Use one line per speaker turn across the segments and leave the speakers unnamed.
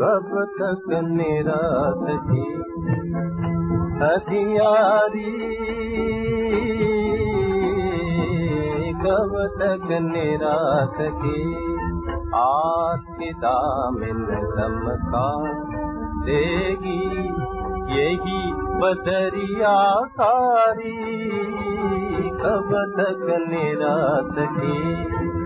कब तक निराश की हथियारी कब तक देगी यही बदरिया कारी कब तक की सूखे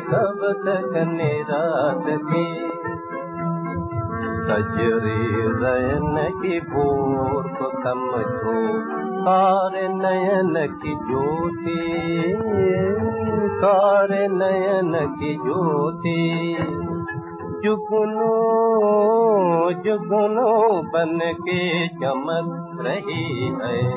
कब तक निराश की। कजरी रयन की भोर को समझो कार नयन की ज्योति। कार नयन की ज्योति। जुगनू जुगनू बन के चमक रही है